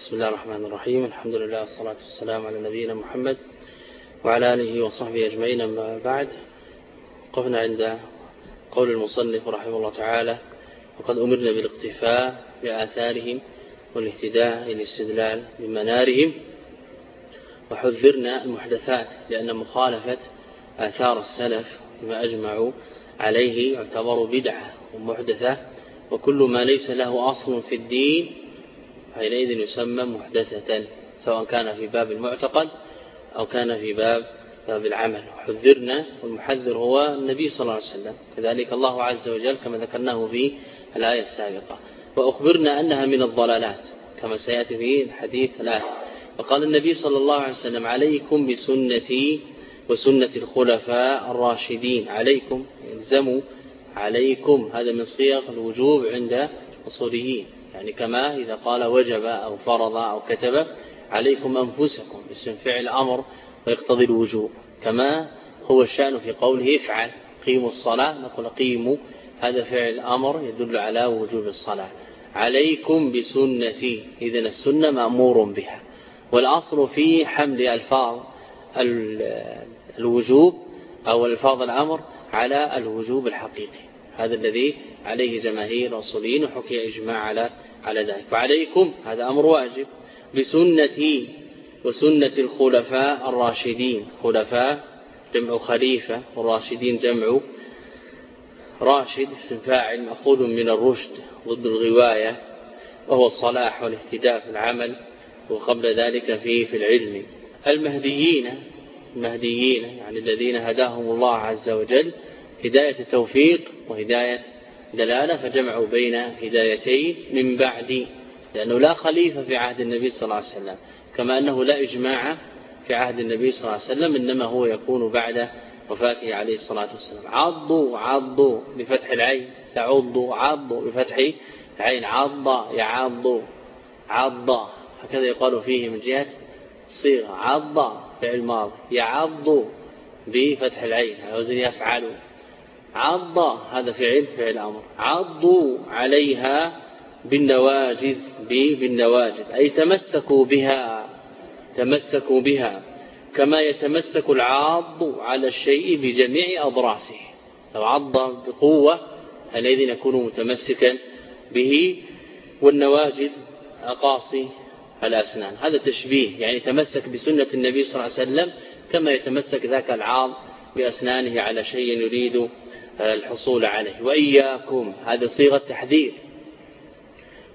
بسم الله الرحمن الرحيم الحمد لله والصلاة والسلام على نبينا محمد وعلى آله وصحبه أجمعين أما بعد قفنا عند قول المصنف رحمه الله تعالى وقد أمرنا بالاقتفاء بآثارهم والاهتداء الاستدلال بمنارهم وحذرنا المحدثات لأن مخالفة آثار السلف بما أجمعوا عليه يعتبر بدعة ومحدثة وكل ما ليس له أصل في الدين حينئذ يسمى محدثة سواء كان في باب المعتقد أو كان في باب باب العمل. حذرنا والمحذر هو النبي صلى الله عليه وسلم. كذلك الله عز وجل كما ذكرناه في الآية السابقة. وأخبرنا أنها من الضلالات كما سيأتي في الحديث الآن. وقال النبي صلى الله عليه وسلم عليكم بسنتي وسنة الخلفاء الراشدين. عليكم يلزموا عليكم. هذا من صيغ الوجوب عند الأصوليين يعني كما إذا قال وجب أو فرض أو كتب عليكم أنفسكم اسم فعل أمر ويقتضي الوجوب. كما هو الشأن في قوله افعل قيموا الصلاة نقول قيموا هذا فعل أمر يدل على وجوب الصلاة. عليكم بسنتي إذا السنة مأمور بها. والأصل في حمل ألفاظ الوجوب أو ألفاظ الأمر على الوجوب الحقيقي. هذا الذي عليه جماهير الأصوليين وحكي إجماع على على ذلك. وعليكم هذا أمر واجب بسنتي وسنة الخلفاء الراشدين. خلفاء جمع خليفة والراشدين جمع راشد اسم فاعل مأخوذ من الرشد ضد الغواية وهو الصلاح والاهتداء في العمل وقبل ذلك في في العلم. المهديين المهديين يعني الذين هداهم الله عز وجل هداية توفيق وهداية دلالة فجمعوا بين هدايتين من بعد لأنه لا خليفة في عهد النبي صلى الله عليه وسلم كما أنه لا إجماع في عهد النبي صلى الله عليه وسلم إنما هو يكون بعد وفاته عليه الصلاة والسلام. عضوا عضوا بفتح العين تعضوا عضوا بفتح العين. عض يعض عض هكذا يقال فيه من جهة صيغة. عض فعل ماضي. يعض بفتح العين. وزن يفعل عض هذا فعل فعل أمر. عضوا عليها بالنواجذ بالنواجذ. أي تمسكوا بها تمسكوا بها. كما يتمسك العاض على الشيء بجميع أضراسه. لو عض بقوة الذي يكون متمسكا به. والنواجذ أقاصي الأسنان. هذا تشبيه يعني تمسك بسنة النبي صلى الله عليه وسلم كما يتمسك ذاك العاض بأسنانه على شيء يريد الحصول عليه. وإياكم هذا صيغة تحذير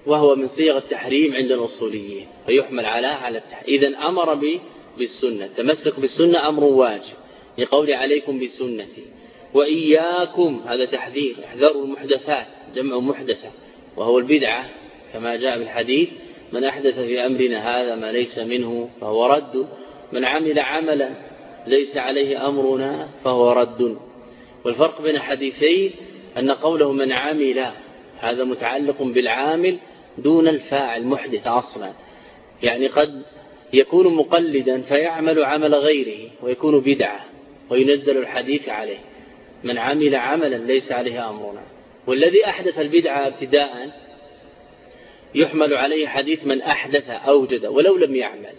وهو من صيغ التحريم عند الأصوليين فيحمل على على التحريم إذا أمر بالسنة. تمسك بالسنة أمر واجب لقول عليكم بسنتي. وإياكم هذا تحذير احذروا المحدثات جمع محدثة وهو البدعة كما جاء بالحديث من أحدث في أمرنا هذا ما ليس منه فهو رد من عمل عملا ليس عليه أمرنا فهو رد. والفرق بين الحديثين أن قوله من عمل هذا متعلق بالعامل دون الفاعل محدث أصلا. يعني قد يكون مقلدا فيعمل عمل غيره ويكون بدعة وينزل الحديث عليه. من عمل عملا ليس عليه أمرنا. والذي أحدث البدعة ابتداء يحمل عليه حديث من أحدث أوجد ولو لم يعمل.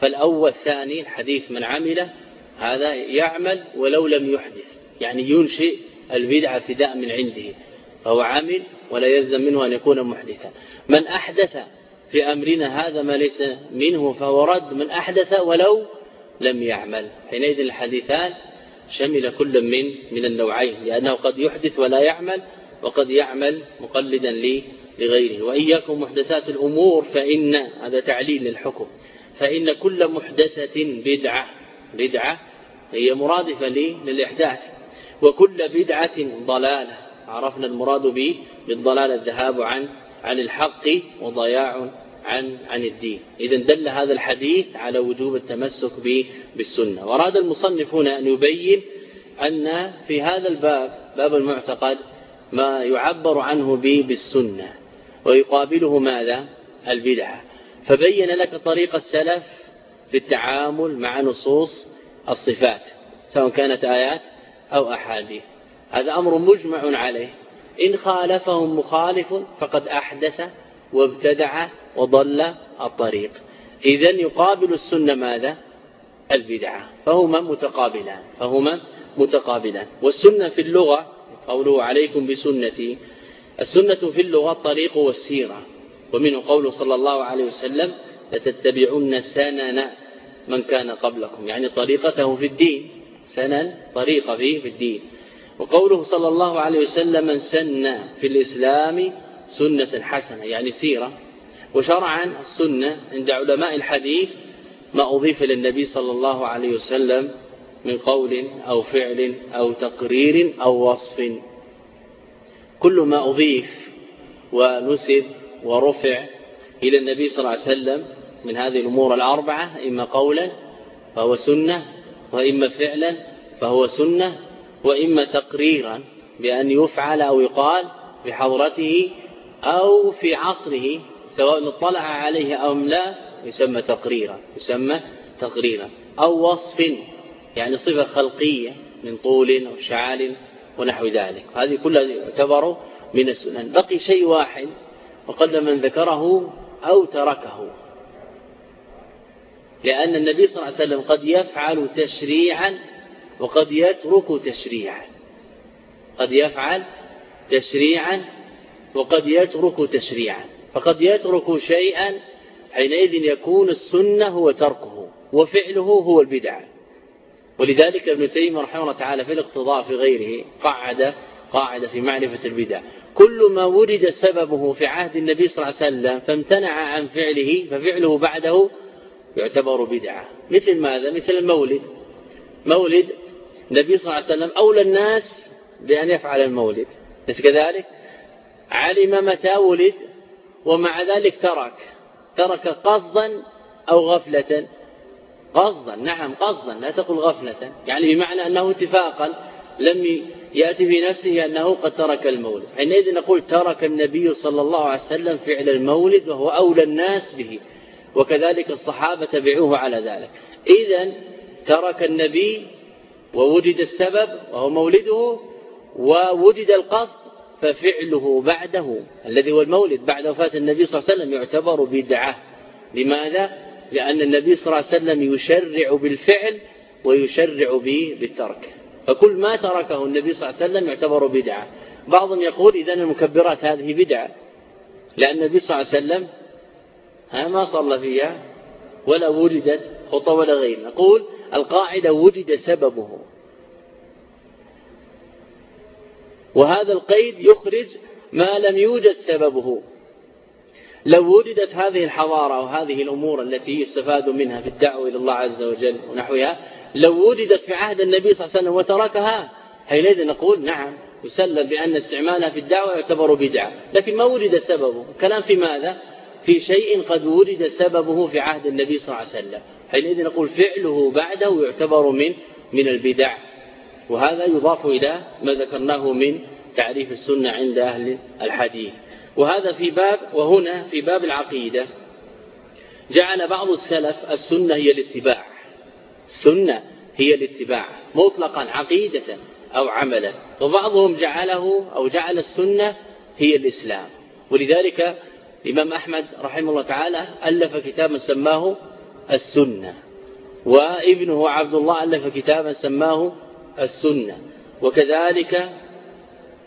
فالأول الثاني الحديث من عمل هذا يعمل ولو لم يحدث. يعني ينشئ البدعة ابتداء من عنده فهو عامل ولا يلزم منه أن يكون محدثا. من أحدث في أمرنا هذا ما ليس منه فهو رد من أحدث ولو لم يعمل. حينئذ الحديثان شمل كل من من النوعين لأنه قد يحدث ولا يعمل وقد يعمل مقلدا لغيره. وإياكم محدثات الأمور فإن هذا تعليل للحكم فإن كل محدثة بدعة بدعة هي مرادفة للإحداث. وكل بدعة ضلالة. عرفنا المراد به بالضلال الذهاب عن عن الحق وضياع عن عن الدين. إذا دل هذا الحديث على وجوب التمسك بالسنة. وأراد المصنف هنا أن يبين أن في هذا الباب باب المعتقد ما يعبر عنه بالسنة. ويقابله ماذا؟ البدعة. فبين لك طريق السلف في التعامل مع نصوص الصفات سواء كانت آيات أو أحاديث. هذا أمر مجمع عليه. إن خالفهم مخالف فقد أحدث وابتدع وضل الطريق. إذا يقابل السنة ماذا؟ البدعة. فهما متقابلان. فهما متقابلان. والسنة في اللغة قوله عليكم بسنتي السنة في اللغة الطريق والسيرة. ومنه قوله صلى الله عليه وسلم لتتبعن سنن من كان قبلكم. يعني طريقته في الدين. سنن طريقة فيه في الدين. وقوله صلى الله عليه وسلم من سن في الإسلام سنة حسنة يعني سيرة. وشرعا السنة عند علماء الحديث ما أضيف للنبي صلى الله عليه وسلم من قول أو فعل أو تقرير أو وصف. كل ما أضيف ونسب ورفع إلى النبي صلى الله عليه وسلم من هذه الأمور الأربعة إما قولا فهو سنة وإما فعلا فهو سنة وإما تقريرا بأن يفعل أو يقال بحضرته أو في عصره سواء اطلع عليه أو لا يسمى تقريرا يسمى تقريرا أو وصف يعني صفة خلقية من طول أو شعال ونحو ذلك. هذه كلها يعتبر من السنن. بقي شيء واحد وقد من ذكره أو تركه. لأن النبي صلى الله عليه وسلم قد يفعل تشريعا وقد يترك تشريعا. قد يفعل تشريعا وقد يترك تشريعا. فقد يترك شيئا حينئذ يكون السنة هو تركه وفعله هو البدعة ولذلك ابن تيمية رحمه الله تعالى في الاقتضاء في غيره قعد قاعدة في معرفة البدع. كل ما ورد سببه في عهد النبي صلى الله عليه وسلم فامتنع عن فعله ففعله بعده يعتبر بدعة. مثل ماذا؟ مثل المولد. مولد النبي صلى الله عليه وسلم أولى الناس بأن يفعل المولد. بس كذلك علم متى ولد ومع ذلك ترك. ترك قصدا أو غفلة. قصدا نعم قصدا لا تقل غفلة. يعني بمعنى أنه اتفاقا لم يأتي في نفسه أنه قد ترك المولد. حينئذ نقول ترك النبي صلى الله عليه وسلم فعل المولد وهو أولى الناس به. وكذلك الصحابة تبعوه على ذلك. إذا ترك النبي ووجد السبب وهو مولده ووجد القصد ففعله بعده الذي هو المولد بعد وفاة النبي صلى الله عليه وسلم يعتبر بدعة. لماذا؟ لأن النبي صلى الله عليه وسلم يشرع بالفعل ويشرع به بالترك. فكل ما تركه النبي صلى الله عليه وسلم يعتبر بدعة. بعضهم يقول إذا المكبرات هذه بدعة لأن النبي صلى الله عليه وسلم ما صلى فيها ولا وجدت خطى ولا غير. نقول القاعدة وجد سببه. وهذا القيد يخرج ما لم يوجد سببه. لو وجدت هذه الحضارة وهذه الأمور التي يستفاد منها في الدعوة إلى الله عز وجل ونحوها لو وجدت في عهد النبي صلى الله عليه وسلم وتركها حينئذ نقول نعم يسلم بأن استعمالها في الدعوة يعتبر بدعة. لكن ما وجد سببه. كلام في ماذا؟ في شيء قد وجد سببه في عهد النبي صلى الله عليه وسلم. حينئذ نقول فعله بعده يعتبر من من البدع. وهذا يضاف إلى ما ذكرناه من تعريف السنة عند أهل الحديث. وهذا في باب وهنا في باب العقيدة. جعل بعض السلف السنة هي الاتباع. السنة هي الاتباع مطلقا عقيدة أو عملا. وبعضهم جعله أو جعل السنة هي الإسلام. ولذلك الإمام أحمد رحمه الله تعالى ألف كتابا سماه السنة وابنه عبد الله ألف كتابا سماه السنة وكذلك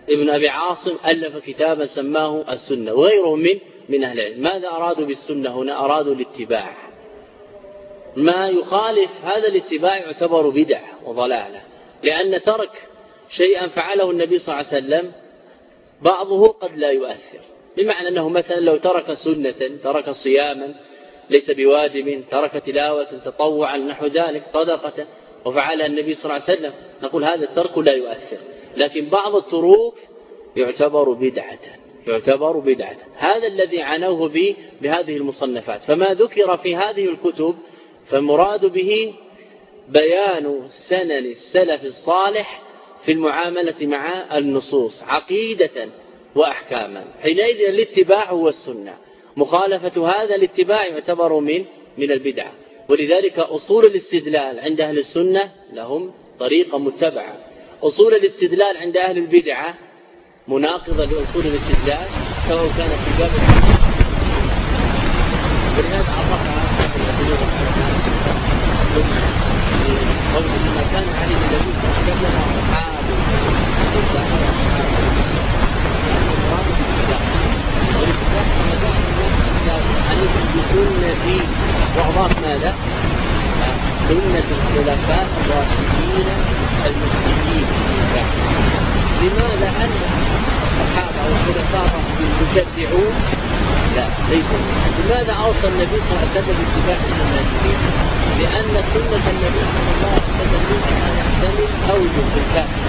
ابن أبي عاصم ألف كتابا سماه السنة وغيرهم من من أهل العلم. ماذا أرادوا بالسنة هنا؟ أرادوا الاتباع. ما يخالف هذا الاتباع يعتبر بدع وضلالة لأن ترك شيئا فعله النبي صلى الله عليه وسلم بعضه قد لا يؤثر. بمعنى أنه مثلا لو ترك سنة ترك صياما ليس بواجب ترك تلاوة تطوعا نحو ذلك صدقة وفعلها النبي صلى الله عليه وسلم نقول هذا الترك لا يؤثر. لكن بعض التروك يعتبر بدعة يعتبر بدعة. هذا الذي عنوه به بهذه المصنفات. فما ذكر في هذه الكتب فالمراد به بيان سنن السلف الصالح في المعاملة مع النصوص. عقيدة وأحكاما. حينئذ الاتباع هو السنة. مخالفة هذا الاتباع يعتبر من من البدع. ولذلك أصول الاستدلال عند أهل السنة لهم طريقة متبعة. أصول الاستدلال عند أهل البدعة مناقضة لأصول الاستدلال سواء كانت في باب ولهذا عرفها قوله ما كان عليه النبي صلى الله عليه وسلم واصحابه عليكم بسنتي وأضاف ماذا؟ سنة الخلفاء الراشدين المهديين لماذا أن الصحابة والخلفاء الراشدين يشجعون؟ لا ليسوا لماذا أوصى النبي صلى الله عليه وسلم باتباع الناجحين؟ لأن سنة النبي صلى الله عليه وسلم منها يحتمل أوجه الكافر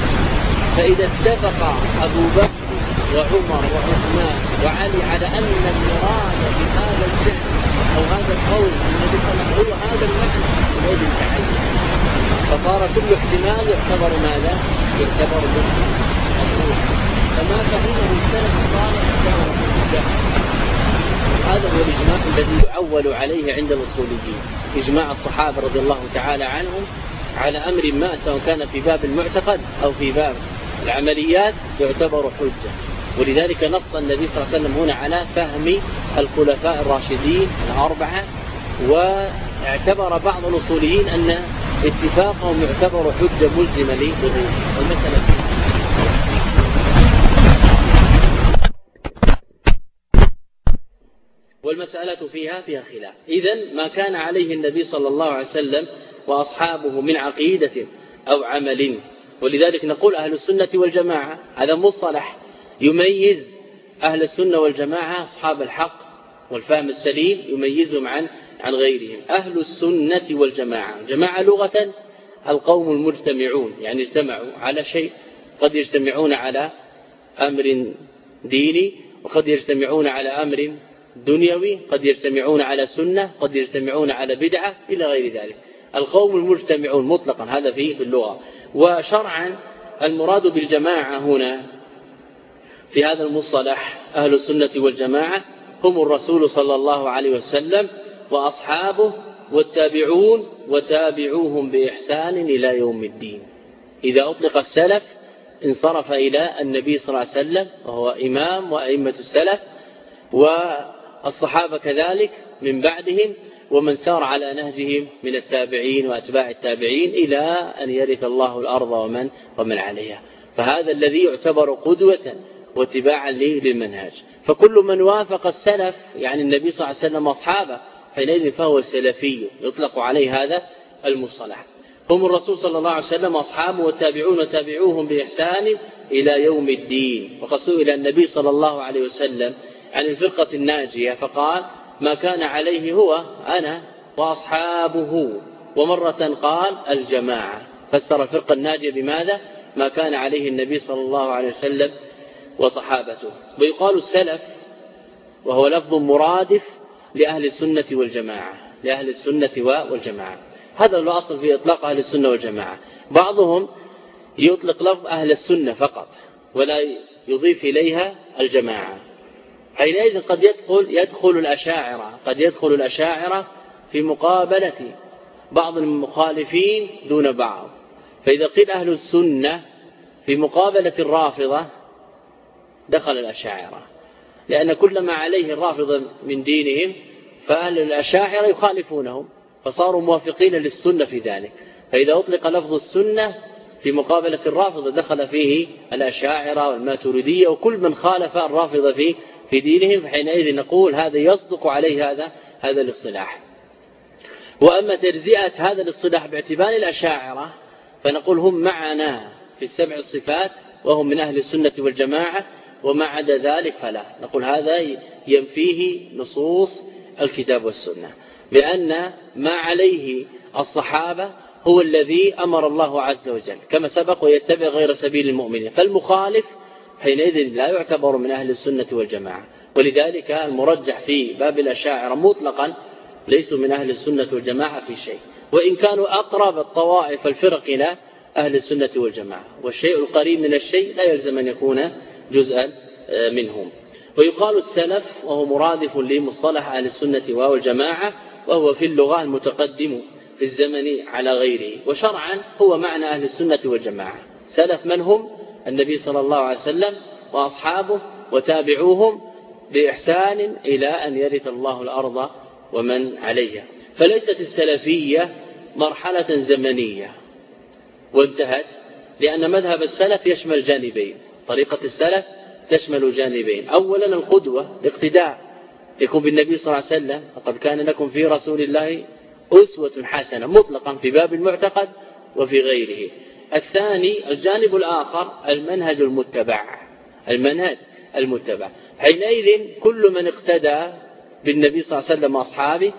فإذا اتفق أبو بكر وعمر وعثمان وعلي على أن المراد بهذا الفعل أو هذا القول النبي صلى هو هذا المعنى غير التعين فصار كل احتمال يعتبر ماذا؟ يعتبر مسلم فما فهمه السلف الصالح يعتبر هذا هو الإجماع الذي يعول عليه عند الأصوليين. إجماع الصحابة رضي الله تعالى عنهم على أمر ما سواء كان في باب المعتقد أو في باب العمليات يعتبر حجة. ولذلك نص النبي صلى الله عليه وسلم هنا على فهم الخلفاء الراشدين الأربعة واعتبر بعض الأصوليين أن اتفاقهم يعتبر حجة ملزمة لظهور المسألة والمسألة فيها فيها خلاف. إذا ما كان عليه النبي صلى الله عليه وسلم وأصحابه من عقيدة أو عمل. ولذلك نقول أهل السنة والجماعة هذا مصطلح يميز أهل السنة والجماعة أصحاب الحق والفهم السليم يميزهم عن عن غيرهم. أهل السنة والجماعة. جماعة لغة القوم المجتمعون يعني اجتمعوا على شيء قد يجتمعون على أمر ديني وقد يجتمعون على أمر دنيوي قد يجتمعون على سنة قد يجتمعون على بدعة إلى غير ذلك. القوم المجتمعون مطلقا هذا في اللغة. وشرعا المراد بالجماعة هنا في هذا المصطلح أهل السنة والجماعة هم الرسول صلى الله عليه وسلم وأصحابه والتابعون وتابعوهم بإحسان إلى يوم الدين. إذا أطلق السلف انصرف إلى النبي صلى الله عليه وسلم وهو إمام وأئمة السلف والصحابة كذلك من بعدهم ومن سار على نهجهم من التابعين وأتباع التابعين إلى أن يرث الله الأرض ومن, ومن عليها. فهذا الذي يعتبر قدوة واتباعا للمنهج فكل من وافق السلف يعني النبي صلى الله عليه وسلم أصحابه حينئذ فهو سلفي يطلق عليه هذا المصطلح. هم الرسول صلى الله عليه وسلم أصحابه والتابعون وتابعوهم بإحسان إلى يوم الدين. وقد سئل النبي صلى الله عليه وسلم عن الفرقة الناجية فقال ما كان عليه هو أنا وأصحابه. ومرة قال الجماعة. فسر الفرقة الناجية بماذا؟ ما كان عليه النبي صلى الله عليه وسلم وصحابته. ويقال السلف وهو لفظ مرادف لأهل السنة والجماعة. لأهل السنة والجماعة. هذا الأصل في إطلاق أهل السنة والجماعة. بعضهم يطلق لفظ أهل السنة فقط ولا يضيف إليها الجماعة. حينئذ قد يدخل يدخل الأشاعرة قد يدخل الأشاعرة في مقابلة بعض المخالفين دون بعض. فإذا قيل أهل السنة في مقابلة الرافضة دخل الأشاعرة. لأن كل ما عليه الرافضة من دينهم فأهل الأشاعرة يخالفونهم فصاروا موافقين للسنة في ذلك. فإذا أطلق لفظ السنة في مقابلة الرافضة دخل فيه الأشاعرة والماتريدية وكل من خالف الرافضة في في دينهم فحينئذ نقول هذا يصدق عليه هذا هذا الاصطلاح. وأما تجزئة هذا الاصطلاح باعتبار الأشاعرة فنقول هم معنا في السبع الصفات وهم من أهل السنة والجماعة وما عدا ذلك فلا. نقول هذا ينفيه نصوص الكتاب والسنة. بأن ما عليه الصحابة هو الذي أمر الله عز وجل كما سبق ويتبع غير سبيل المؤمنين. فالمخالف حينئذ لا يعتبر من أهل السنة والجماعة. ولذلك المرجح في باب الأشاعر مطلقا ليسوا من أهل السنة والجماعة في شيء. وإن كانوا أقرب الطوائف الفرق إلى أهل السنة والجماعة. والشيء القريب من الشيء لا يلزم أن يكون جزءا آه، منهم. ويقال السلف وهو مرادف لمصطلح أهل السنة والجماعة وهو في اللغة المتقدم في الزمن على غيره. وشرعا هو معنى أهل السنة والجماعة. سلف من هم؟ النبي صلى الله عليه وسلم وأصحابه وتابعوهم بإحسان إلى أن يرث الله الأرض ومن عليها. فليست السلفية مرحلة زمنية. وانتهت لأن مذهب السلف يشمل جانبين. طريقة السلف تشمل جانبين. أولا القدوة الاقتداء. يكون بالنبي صلى الله عليه وسلم لقد كان لكم في رسول الله أسوة حسنة مطلقا في باب المعتقد وفي غيره. الثاني الجانب الآخر المنهج المتبع. المنهج المتبع. حينئذ كل من اقتدى بالنبي صلى الله عليه وسلم وأصحابه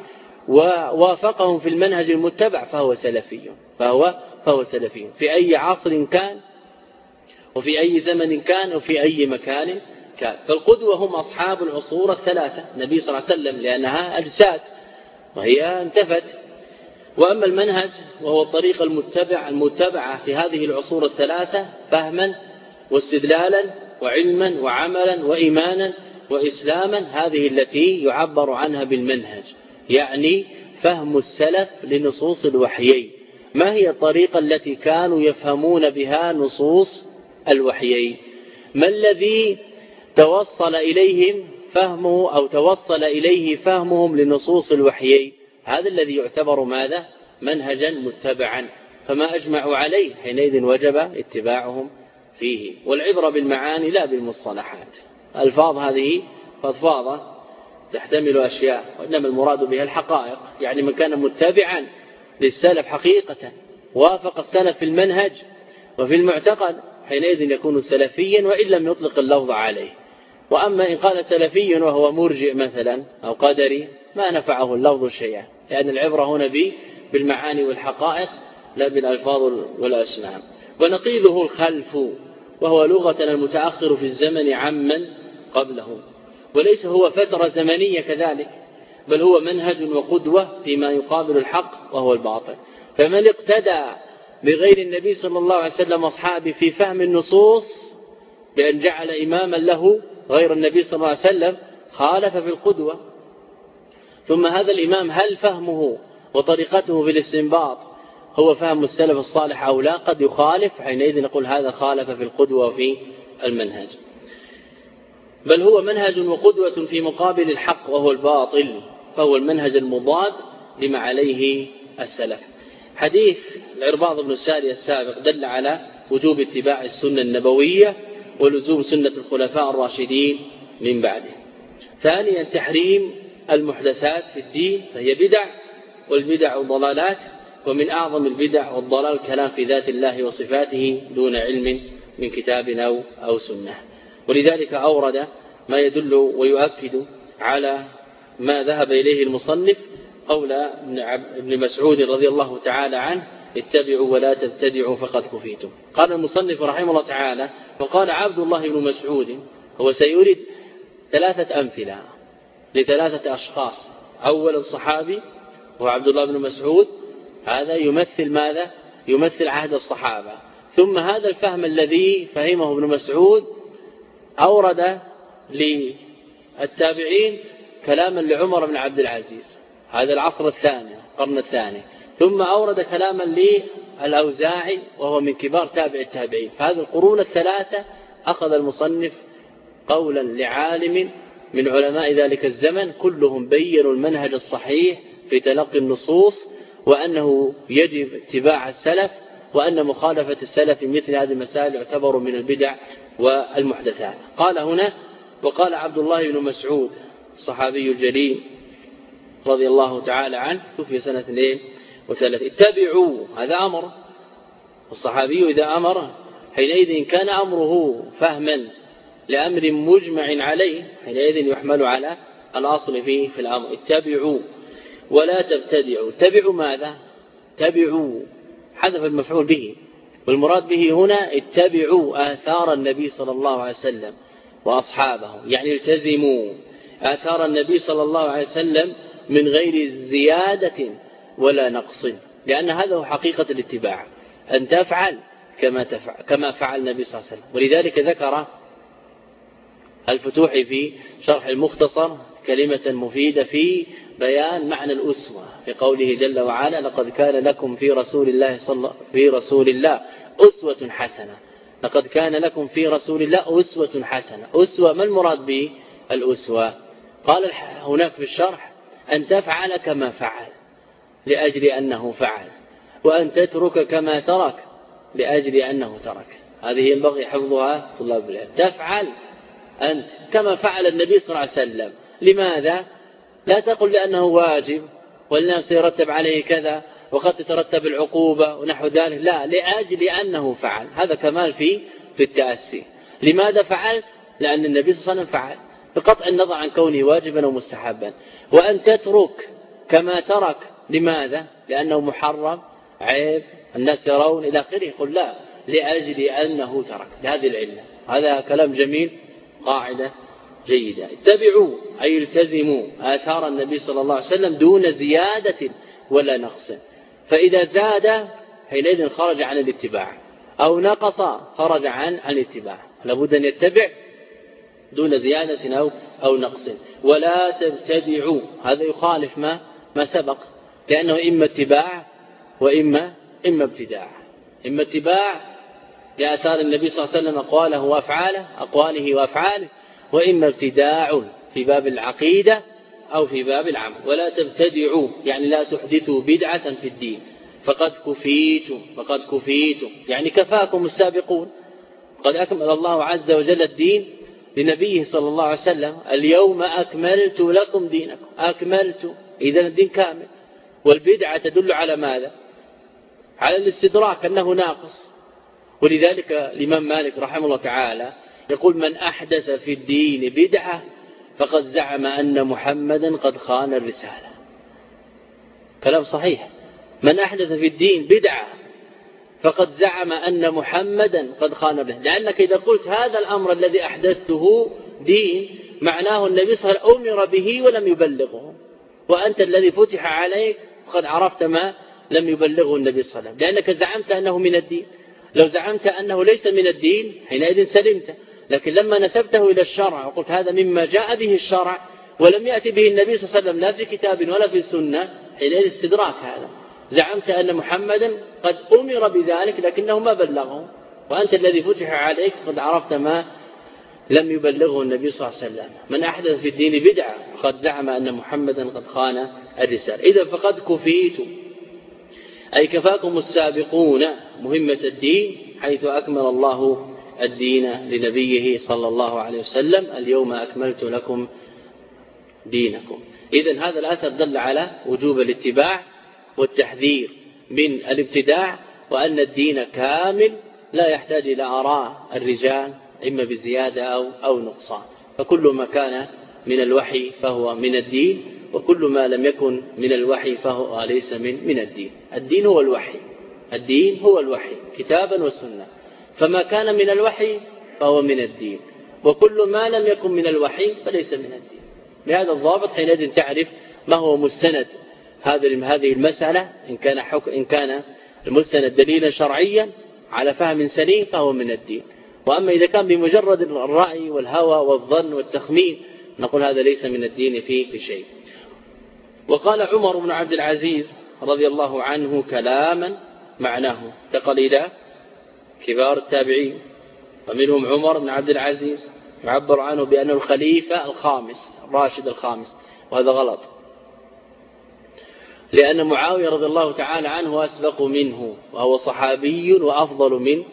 ووافقهم في المنهج المتبع فهو سلفي. فهو فهو سلفي. في أي عصر كان وفي أي زمن كان وفي أي مكان كان. فالقدوة هم أصحاب العصور الثلاثة. النبي صلى الله عليه وسلم لأنها أجساد وهي انتفت. وأما المنهج وهو الطريق المتبع المتبعة في هذه العصور الثلاثة فهما واستدلالا وعلما وعملا وإيمانا وإسلاما هذه التي يعبر عنها بالمنهج. يعني فهم السلف لنصوص الوحيين. ما هي الطريقة التي كانوا يفهمون بها نصوص الوحيين. ما الذي توصل إليهم فهمه أو توصل إليه فهمهم لنصوص الوحيين؟ هذا الذي يعتبر ماذا؟ منهجا متبعا. فما أجمعوا عليه؟ حينئذ وجب اتباعهم فيه. والعبرة بالمعاني لا بالمصطلحات. ألفاظ هذه فضفاضة تحتمل أشياء وإنما المراد بها الحقائق. يعني من كان متبعا للسلف حقيقة وافق السلف في المنهج وفي المعتقد. حينئذ يكون سلفيا وإن لم يطلق اللفظ عليه. وأما إن قال سلفي وهو مرجئ مثلا أو قدري ما نفعه اللفظ شيئا لأن العبرة هنا بالمعاني والحقائق لا بالألفاظ والأسماء. ونقيضه الخلف وهو لغة المتأخر في الزمن عمن قبله. وليس هو فترة زمنية كذلك بل هو منهج وقدوة فيما يقابل الحق وهو الباطل. فمن اقتدى بغير النبي صلى الله عليه وسلم أصحابه في فهم النصوص بأن جعل إماما له غير النبي صلى الله عليه وسلم خالف في القدوة. ثم هذا الإمام هل فهمه وطريقته في الاستنباط هو فهم السلف الصالح أو لا؟ قد يخالف حينئذ نقول هذا خالف في القدوة وفي المنهج. بل هو منهج وقدوة في مقابل الحق وهو الباطل فهو المنهج المضاد لما عليه السلف. حديث العرباض بن الساري السابق دل على وجوب اتباع السنة النبوية ولزوم سنة الخلفاء الراشدين من بعده. ثانيا تحريم المحدثات في الدين فهي بدع والبدع ضلالات ومن أعظم البدع والضلال الكلام في ذات الله وصفاته دون علم من كتاب أو, أو سنة. ولذلك أورد ما يدل ويؤكد على ما ذهب إليه المصنف قول ابن مسعود رضي الله تعالى عنه اتبعوا ولا تبتدعوا فقد كفيتم. قال المصنف رحمه الله تعالى وقال عبد الله بن مسعود هو سيريد ثلاثة أمثلة لثلاثة أشخاص أول الصحابي هو عبد الله بن مسعود هذا يمثل ماذا؟ يمثل عهد الصحابة. ثم هذا الفهم الذي فهمه ابن مسعود أورد للتابعين كلاما لعمر بن عبد العزيز. هذا العصر الثاني القرن الثاني. ثم أورد كلاما للأوزاعي وهو من كبار تابع التابعين. فهذه القرون الثلاثة أخذ المصنف قولا لعالم من علماء ذلك الزمن كلهم بينوا المنهج الصحيح في تلقي النصوص وأنه يجب اتباع السلف وأن مخالفة السلف في مثل هذه المسائل يعتبر من البدع والمحدثات. قال هنا وقال عبد الله بن مسعود الصحابي الجليل رضي الله تعالى عنه توفي سنة اثنين وثلاث اتبعوا هذا أمر. الصحابي إذا أمر حينئذ كان أمره فهما لأمر مجمع عليه حينئذ يحمل على الأصل فيه في الأمر. اتبعوا ولا تبتدعوا. تبعوا ماذا؟ تبعوا. حذف المفعول به. والمراد به هنا اتبعوا آثار النبي صلى الله عليه وسلم وأصحابه. يعني التزموا. آثار النبي صلى الله عليه وسلم من غير زيادة ولا نقص. لأن هذا هو حقيقة الاتباع. أن تفعل كما, تفعل كما فعل النبي صلى الله عليه وسلم. ولذلك ذكر الفتوح في شرح المختصر كلمة مفيدة في بيان معنى الأسوة. في قوله جل وعلا لقد كان لكم في رسول الله صلى في رسول الله أسوة حسنة. لقد كان لكم في رسول الله أسوة حسنة. أسوة ما المراد به الأسوة قال هناك في الشرح أن تفعل كما فعل لأجل أنه فعل وأن تترك كما ترك لأجل أنه ترك. هذه ينبغي حفظها طلاب العلم. تفعل أنت كما فعل النبي صلى الله عليه وسلم. لماذا؟ لا تقل لأنه واجب ولأنه سيرتب عليه كذا وقد تترتب العقوبة ونحو ذلك. لا لأجل أنه فعل. هذا كمال في في التأسي. لماذا فعلت؟ لأن النبي صلى الله عليه وسلم فعل. بقطع النظر عن كونه واجبا ومستحبا. وأن تترك كما ترك لماذا؟ لأنه محرم عيب الناس يرون إلى آخره يقول لا لأجل أنه ترك. لهذه العلة. هذا كلام جميل قاعدة جيدة. اتبعوا أي التزموا آثار النبي صلى الله عليه وسلم دون زيادة ولا نقص. فإذا زاد حينئذ خرج عن الاتباع. أو نقص خرج عن الاتباع. لابد أن يتبع دون زيادة أو, أو نقص. ولا تبتدعوا. هذا يخالف ما ما سبق. لأنه إما اتباع وإما إما ابتداع. إما اتباع لآثار النبي صلى الله عليه وسلم أقواله وأفعاله أقواله وأفعاله وإما ابتداع في باب العقيدة أو في باب العمل. ولا تبتدعوا. يعني لا تحدثوا بدعة في الدين. فقد كفيتم فقد كفيتم. يعني كفاكم السابقون. قد أكمل الله عز وجل الدين لنبيه صلى الله عليه وسلم اليوم أكملت لكم دينكم. أكملت. إذا الدين كامل. والبدعة تدل على ماذا؟ على الاستدراك أنه ناقص. ولذلك الإمام مالك رحمه الله تعالى يقول من أحدث في الدين بدعة فقد زعم أن محمدا قد خان الرسالة. كلام صحيح. من أحدث في الدين بدعة فقد زعم أن محمدا قد خان الرسالة لأنك إذا قلت هذا الأمر الذي أحدثته دين معناه النبي صلى الله عليه وسلم أمر به ولم يبلغه. وأنت الذي فتح عليك وقد عرفت ما لم يبلغه النبي صلى الله عليه وسلم. لأنك زعمت أنه من الدين. لو زعمت أنه ليس من الدين حينئذ سلمت. لكن لما نسبته إلى الشرع وقلت هذا مما جاء به الشرع ولم يأتي به النبي صلى الله عليه وسلم لا في كتاب ولا في السنة حينئذ استدراك هذا. زعمت أن محمدا قد أمر بذلك لكنه ما بلغه وأنت الذي فتح عليك قد عرفت ما لم يبلغه النبي صلى الله عليه وسلم. من أحدث في الدين بدعة قد زعم أن محمدا قد خان الرسالة. إذا فقد كفيت أي كفاكم السابقون مهمة الدين حيث أكمل الله الدين لنبيه صلى الله عليه وسلم. اليوم أكملت لكم دينكم. إذا هذا الأثر دل على وجوب الاتباع والتحذير من الابتداع وأن الدين كامل لا يحتاج إلى آراء الرجال إما بزيادة أو, أو نقصان. فكل ما كان من الوحي فهو من الدين وكل ما لم يكن من الوحي فهو ليس من من الدين. الدين هو الوحي. الدين هو الوحي كتابا وسنة. فما كان من الوحي فهو من الدين. وكل ما لم يكن من الوحي فليس من الدين. بهذا الضابط حينئذ تعرف ما هو مستند هذه هذه المسألة إن كان حكم إن كان المستند دليلا شرعيا على فهم سليم فهو من الدين. وأما إذا كان بمجرد الرأي والهوى والظن والتخمين نقول هذا ليس من الدين فيه في شيء. وقال عمر بن عبد العزيز رضي الله عنه كلاما معناه إلى كبار التابعين ومنهم عمر بن عبد العزيز يعبر عنه بأنه الخليفة الخامس الراشد الخامس وهذا غلط. لأن معاوية رضي الله تعالى عنه أسبق منه وهو صحابي وأفضل من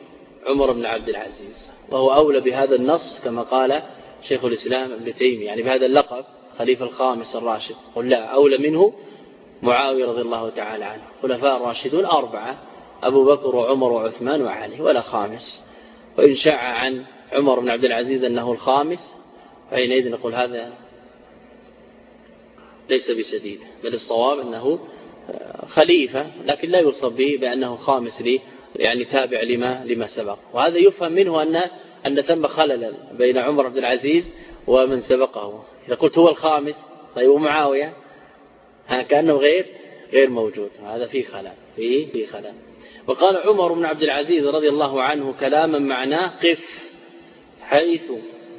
عمر بن عبد العزيز. وهو أولى بهذا النص كما قال شيخ الإسلام ابن تيمية يعني بهذا اللقب خليفة الخامس الراشد. قل لا أولى منه معاوية رضي الله تعالى عنه. خلفاء الراشدون أربعة أبو بكر وعمر وعثمان وعلي ولا خامس. وإن شاع عن عمر بن عبد العزيز أنه الخامس فحينئذ نقول هذا ليس بسديد بل الصواب أنه خليفة لكن لا يوصف به بأنه خامس لي يعني تابع لما لما سبق. وهذا يفهم منه أن أن ثم خللا بين عمر بن العزيز ومن سبقه. إذا قلت هو الخامس طيب ومعاوية؟ كأنه غير غير موجود. هذا فيه خلل فيه فيه خلل. وقال عمر بن عبد العزيز رضي الله عنه كلاما معناه قف حيث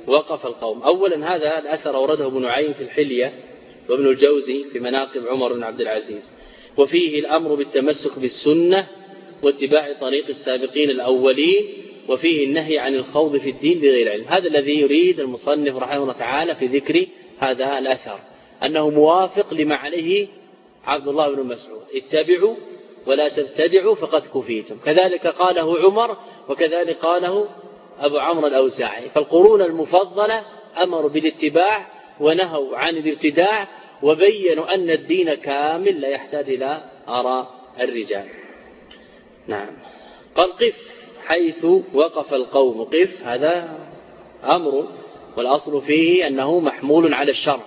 وقف القوم. أولا هذا الأثر أورده ابن نعيم في الحلية وابن الجوزي في مناقب عمر بن عبد العزيز. وفيه الأمر بالتمسك بالسنة واتباع طريق السابقين الأولين وفيه النهي عن الخوض في الدين بغير علم. هذا الذي يريد المصنف رحمه الله تعالى في ذكر هذا الأثر أنه موافق لما عليه عبد الله بن مسعود. اتبعوا ولا تبتدعوا فقد كفيتم. كذلك قاله عمر وكذلك قاله أبو عمرو الأوزاعي. فالقرون المفضلة أمروا بالاتباع ونهوا عن الابتداع وبينوا أن الدين كامل لا يحتاج إلى آراء الرجال. نعم. قال قف حيث وقف القوم. قف هذا أمر والأصل فيه أنه محمول على الشرع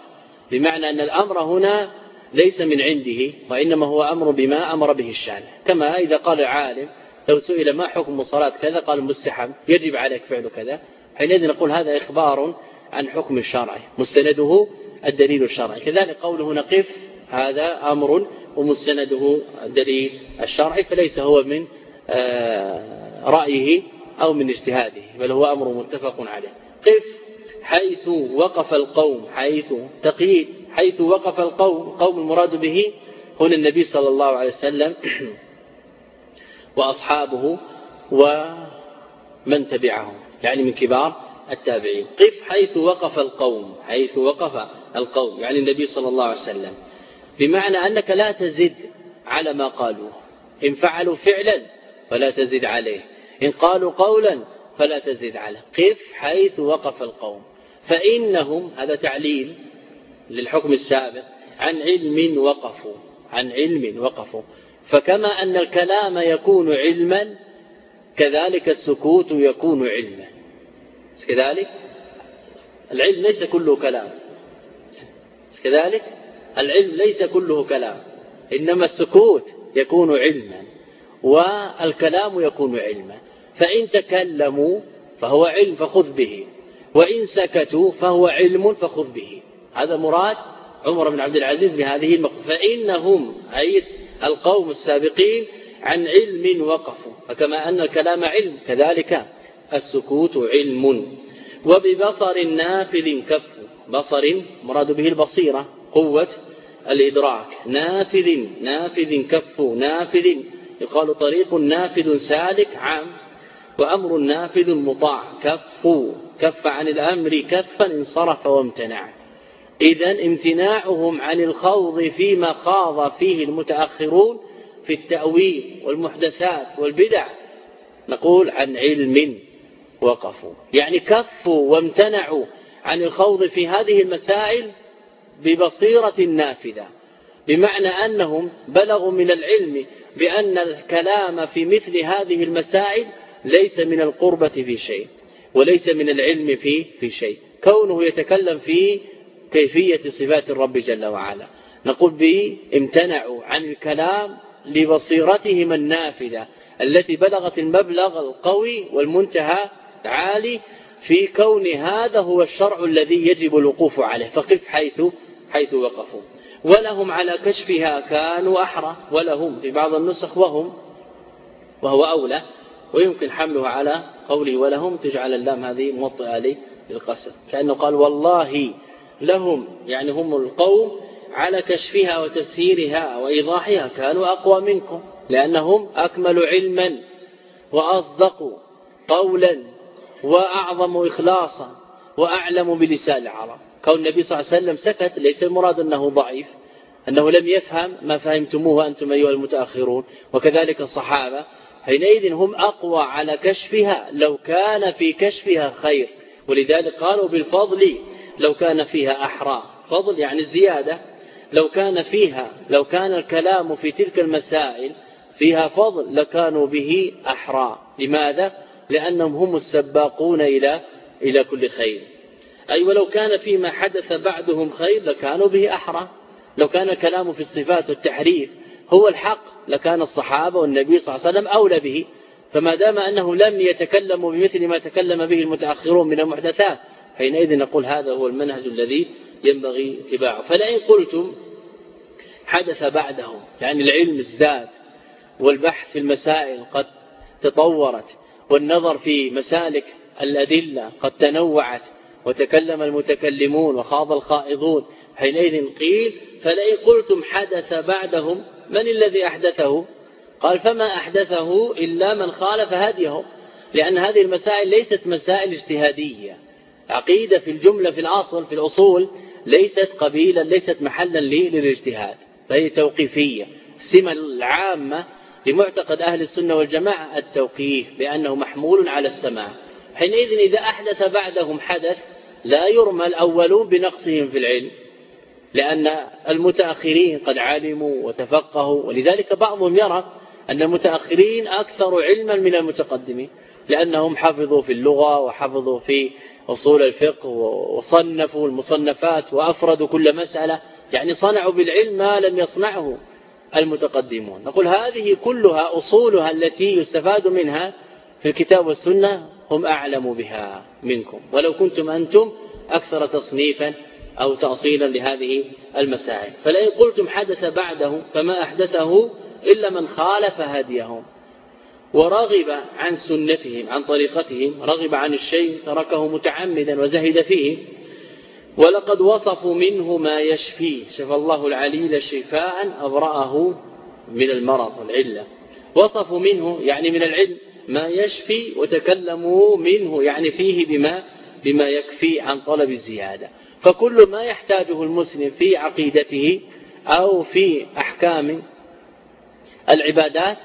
بمعنى أن الأمر هنا ليس من عنده وإنما هو أمر بما أمر به الشارع. كما إذا قال العالم لو سئل ما حكم صلاة كذا؟ قال مستحب يجب عليك فعل كذا. حينئذ نقول هذا إخبار عن حكم الشرع مستنده الدليل الشرعي. كذلك قوله نقف هذا أمر ومستنده الدليل الشرعي فليس هو من آه، رأيه أو من اجتهاده بل هو أمر متفق عليه. قف حيث وقف القوم حيث تقييد حيث وقف القوم قوم المراد به هنا النبي صلى الله عليه وسلم وأصحابه ومن تبعهم يعني من كبار التابعين. قف حيث وقف القوم حيث وقف القوم يعني النبي صلى الله عليه وسلم. بمعنى أنك لا تزد على ما قالوه إن فعلوا فعلا فلا تزد عليه. إن قالوا قولا فلا تزد عليه. قف حيث وقف القوم. فإنهم هذا تعليل للحكم السابق عن علم وقفوا. عن علم وقفوا. فكما أن الكلام يكون علما كذلك السكوت يكون علما. كذلك؟ العلم ليس كله كلام. كذلك؟ العلم ليس كله كلام. إنما السكوت يكون علما والكلام يكون علما. فإن تكلموا فهو علم فخذ به. وإن سكتوا فهو علم فخذ به. هذا مراد عمر بن عبد العزيز بهذه المقصة فإنهم أي القوم السابقين عن علم وقفوا. فكما أن الكلام علم كذلك. السكوت علم. وببصر نافذ كف. بصر مراد به البصيرة قوة الإدراك. نافذ نافذ كف نافذ. يقال طريق نافذ سالك عام وأمر نافذ مطاع. كف كف عن الأمر كفا انصرف وامتنع. إذا امتناعهم عن الخوض فيما خاض فيه المتأخرون في التأويل والمحدثات والبدع. نقول عن علم. وقفوا. يعني كفوا وامتنعوا عن الخوض في هذه المسائل ببصيرة نافذة. بمعنى أنهم بلغوا من العلم بأن الكلام في مثل هذه المسائل ليس من القربة في شيء وليس من العلم في في شيء. كونه يتكلم في كيفية صفات الرب جل وعلا. نقول به امتنعوا عن الكلام لبصيرتهم النافذة التي بلغت المبلغ القوي والمنتهى عالي في كون هذا هو الشرع الذي يجب الوقوف عليه. فقف حيث حيث وقفوا. ولهم على كشفها كانوا أحرى ولهم في بعض النسخ وهم وهو أولى ويمكن حمله على قوله ولهم تجعل اللام هذه موطئة للقسم. كأنه قال والله لهم يعني هم القوم على كشفها وتسهيرها وإيضاحها كانوا أقوى منكم لأنهم أكملوا علما وأصدقوا قولا وأعظم إخلاصا وأعلم بلسان العرب. كون النبي صلى الله عليه وسلم سكت ليس المراد أنه ضعيف أنه لم يفهم ما فهمتموه أنتم أيها المتأخرون. وكذلك الصحابة حينئذ هم أقوى على كشفها لو كان في كشفها خير. ولذلك قالوا بالفضل لو كان فيها أحرى. فضل يعني الزيادة لو كان فيها لو كان الكلام في تلك المسائل فيها فضل لكانوا به أحرى. لماذا؟ لأنهم هم السباقون إلى إلى كل خير. أي ولو كان فيما حدث بعدهم خير لكانوا به أحرى. لو كان الكلام في الصفات والتحريف هو الحق لكان الصحابة والنبي صلى الله عليه وسلم أولى به. فما دام أنه لم يتكلموا بمثل ما تكلم به المتأخرون من المحدثات حينئذ نقول هذا هو المنهج الذي ينبغي اتباعه. فلئن قلتم حدث بعدهم يعني العلم ازداد والبحث في المسائل قد تطورت والنظر في مسالك الأدلة قد تنوعت وتكلم المتكلمون وخاض الخائضون. حينئذ قيل فلئن قلتم حدث بعدهم من الذي أحدثه؟ قال فما أحدثه إلا من خالف هديهم. لأن هذه المسائل ليست مسائل اجتهادية. عقيدة في الجملة في الأصل في الأصول ليست قبيلا ليست محلا للاجتهاد فهي توقيفية. السمة العامة لمعتقد أهل السنة والجماعة التوقيف بأنه محمول على السماع حينئذ إذا أحدث بعدهم حدث لا يرمى الأولون بنقصهم في العلم لأن المتأخرين قد علموا وتفقهوا ولذلك بعضهم يرى أن المتأخرين أكثر علما من المتقدمين لأنهم حفظوا في اللغة وحفظوا في أصول الفقه وصنفوا المصنفات وأفردوا كل مسألة يعني صنعوا بالعلم ما لم يصنعه. المتقدمون. نقول هذه كلها أصولها التي يستفاد منها في الكتاب والسنة هم أعلم بها منكم. ولو كنتم أنتم أكثر تصنيفا أو تأصيلا لهذه المسائل. فلئن قلتم حدث بعده فما أحدثه إلا من خالف هديهم ورغب عن سنتهم عن طريقتهم رغب عن الشيء تركه متعمدا وزهد فيه. ولقد وصفوا منه ما يشفيه شفى الله العليل شفاء أبرأه من المرض والعلة وصفوا منه يعني من العلم ما يشفي وتكلموا منه يعني فيه بما بما يكفي عن طلب الزيادة. فكل ما يحتاجه المسلم في عقيدته أو في أحكام العبادات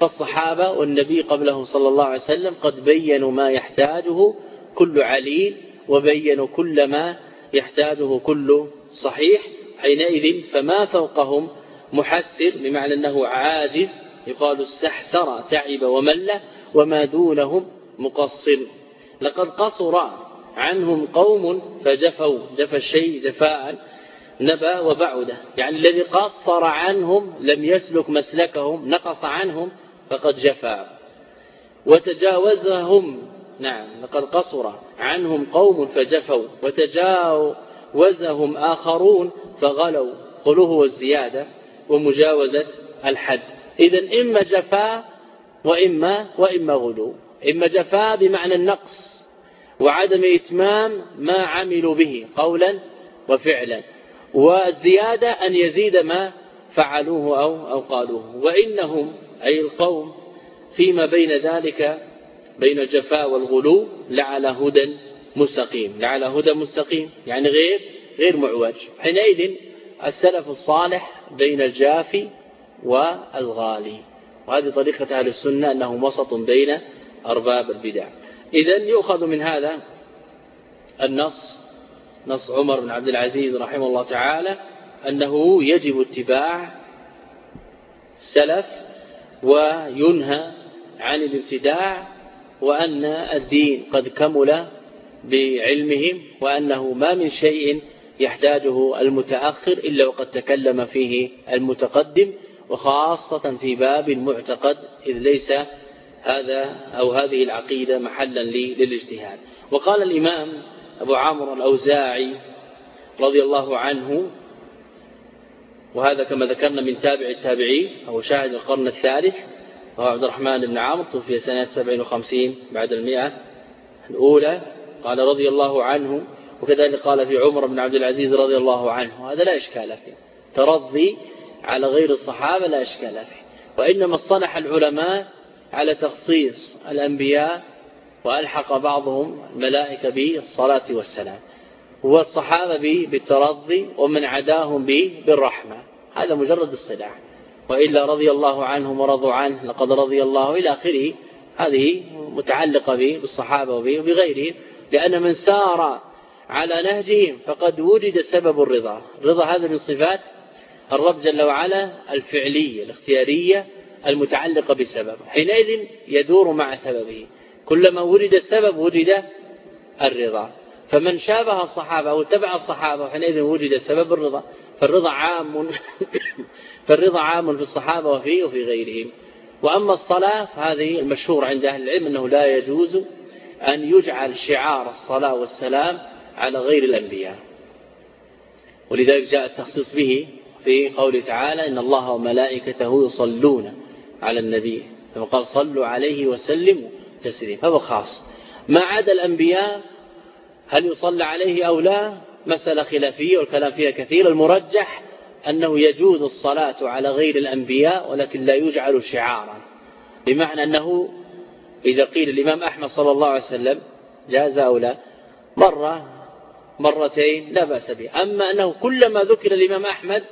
فالصحابة والنبي قبله صلى الله عليه وسلم قد بينوا ما يحتاجه كل عليل وبينوا كل ما يحتاجه كل صحيح حينئذ فما فوقهم محسر بمعنى أنه عاجز يقال استحسر تعب ومل وما دونهم مقصر. لقد قصر عنهم قوم فجفوا جفى الشيء جفاء نبى وبعده. يعني الذي قصر عنهم لم يسلك مسلكهم نقص عنهم فقد جفى وتجاوزهم نعم لقد قصر. عنهم قوم فجفوا وتجاوزهم آخرون فغلوا. قلوه والزيادة ومجاوزة الحد. إذا إما جفا وإما, وإما غلو. إما جفا بمعنى النقص وعدم إتمام ما عملوا به قولا وفعلا. والزيادة أن يزيد ما فعلوه أو, أو قالوه. وإنهم أي القوم فيما بين ذلك بين الجفاء والغلو لعلى هدى مستقيم. لعلى هدى مستقيم. يعني غير غير معوج. حينئذ السلف الصالح بين الجافي والغالي. وهذه طريقة أهل السنة أنهم وسط بين أرباب البدع. إذا يؤخذ من هذا النص نص عمر بن عبد العزيز رحمه الله تعالى أنه يجب اتباع السلف وينهى عن الابتداع وأن الدين قد كمل بعلمهم وأنه ما من شيء يحتاجه المتأخر إلا وقد تكلم فيه المتقدم وخاصة في باب المعتقد إذ ليس هذا أو هذه العقيدة محلا للاجتهاد. وقال الإمام أبو عمرو الأوزاعي رضي الله عنه وهذا كما ذكرنا من تابع التابعين أو شاهد القرن الثالث وهو عبد الرحمن بن عمرو توفي سنة 57 بعد المئة الأولى. قال رضي الله عنه وكذلك قال في عمر بن عبد العزيز رضي الله عنه هذا لا إشكال فيه. ترضي على غير الصحابة لا إشكال فيه. وإنما اصطلح العلماء على تخصيص الأنبياء وألحق بعضهم الملائكة بالصلاة والسلام. والصحابة بالترضي ومن عداهم بالرحمة. هذا مجرد الصلاح وإلا رضي الله عنهم ورضوا عنه لقد رضي الله إلى آخره. هذه متعلقة بالصحابة وبغيرهم لأن من سار على نهجهم فقد وجد سبب الرضا. الرضا هذا من صفات الرب جل وعلا الفعلية الاختيارية المتعلقة بسبب. حينئذ يدور مع سببه. كلما وجد السبب وجد الرضا. فمن شابه الصحابة أو اتبع الصحابة حينئذ وجد سبب الرضا. فالرضا عام فالرضا عام في الصحابة وفي وفي غيرهم. وأما الصلاة فهذه المشهور عند أهل العلم أنه لا يجوز أن يجعل شعار الصلاة والسلام على غير الأنبياء. ولذلك جاء التخصيص به في قوله تعالى إن الله وملائكته يصلون على النبي. كما قال صلوا عليه وسلموا تسليم هذا خاص. ما عدا الأنبياء هل يصلى عليه أو لا؟ مسألة خلافية والكلام فيها كثير. المرجح أنه يجوز الصلاة على غير الأنبياء ولكن لا يجعل شعارا. بمعنى أنه إذا قيل الإمام أحمد صلى الله عليه وسلم جاز أو لا مرة مرتين لا بأس به. أما أنه كلما ذكر الإمام أحمد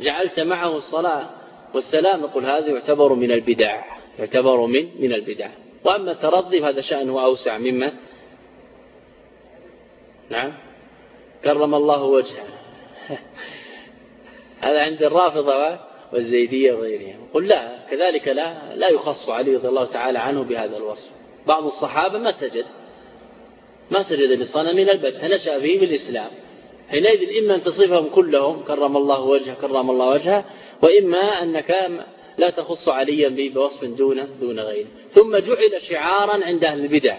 جعلت معه الصلاة والسلام نقول هذا يعتبر من البدع يعتبر من من البدع. وأما الترضي فهذا شأنه أوسع مما نعم. كرم الله وجهه. هذا عند الرافضة والزيدية وغيرهم. قل لا كذلك لا لا يخص علي رضي الله تعالى عنه بهذا الوصف. بعض الصحابة ما سجد ما سجد لصنم البت نشأ فيه بالإسلام. حينئذ إما أن تصفهم كلهم كرم الله وجهه كرم الله وجهه وإما أنك لا تخص عليا بوصف دون دون غيره. ثم جعل شعارا عند أهل البدع.